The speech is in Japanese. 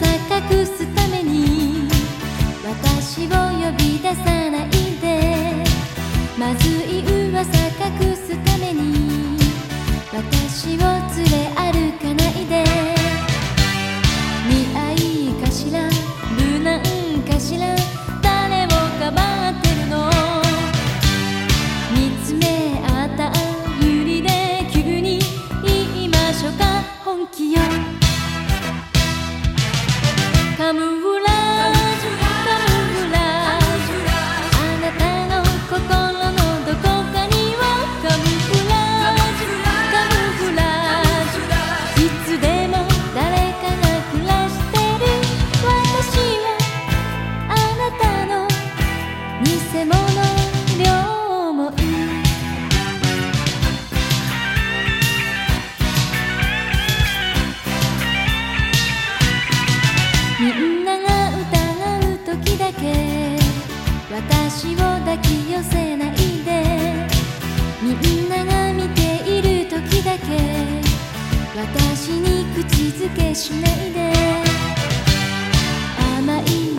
錯覚すために私を呼び出さないみんなが疑う時だけ私を抱きよせないで。みんなが見ている時だけ私に口づけしないで。甘い